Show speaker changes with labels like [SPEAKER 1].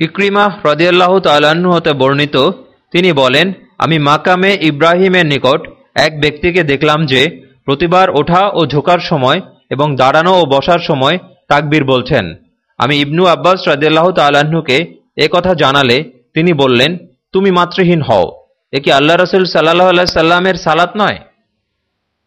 [SPEAKER 1] ইক্রিমা হ্রদিয়াল্লাহ তাল্লাহ্ন হতে বর্ণিত, তিনি বলেন, আমি মাকামে ইব্রাহিমের নিকট এক ব্যক্তিকে দেখলাম যে প্রতিবার ওঠা ও ঝোকার সময় এবং দাঁড়ানো ও বসার সময় তাকবীর বলছেন। আমি ইবনু আব্বাস রাজিয়াল্লাহ তাল্লাহ্নকে এ কথা জানালে তিনি বললেন, তুমি মাতৃহীন হও। এ কি আল্লাহ রসুল সাল্লাহ আল্লাহ সাল্লামের সালাত নয়?